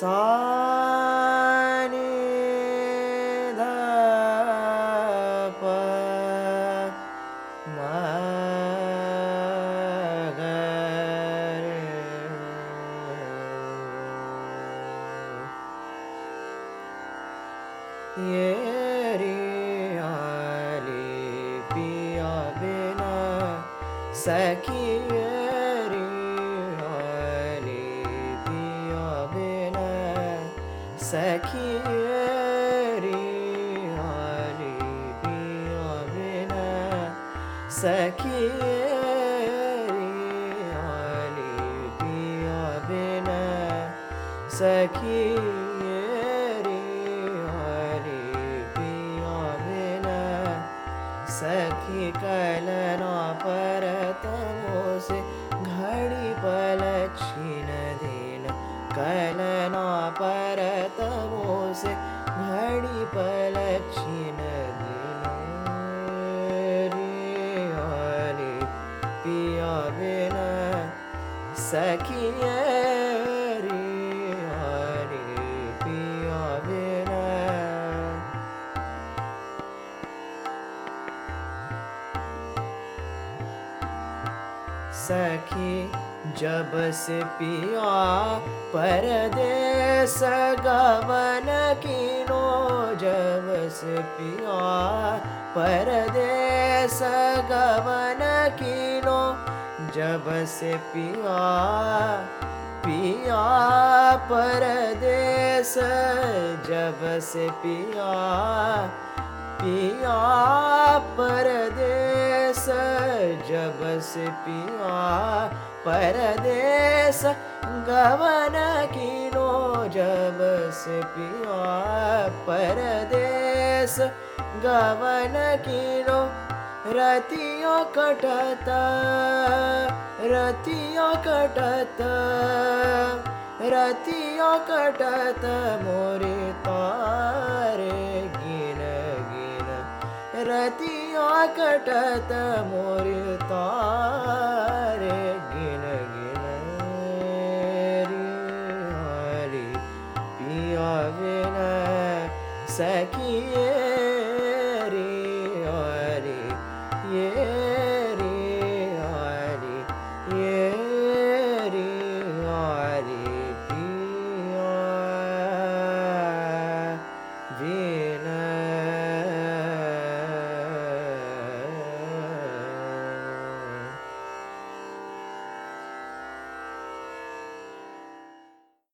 ये रे आले पिया बिना सखी सखी रे आले पिया बिना सखी रे आले पिया बिना सखी कलना से घड़ी पल छीन दिन कलना परतमो से घड़ी पल छीन दिन रे पिया सखी सखी जब से पिया परदेश गवन कीनो जब से पिया परदेश गवन कीनो जब से पिया पिया परदेश जब से पिया पिया पिया परदेश गवन किनो जब से पिया परदेश गवन किनो रतियों कटत रतियों कटत रतियों कटत मोरे कटत मोर तारे गिन गिन हरि पिया बिन सखिए रे हरि ये हरि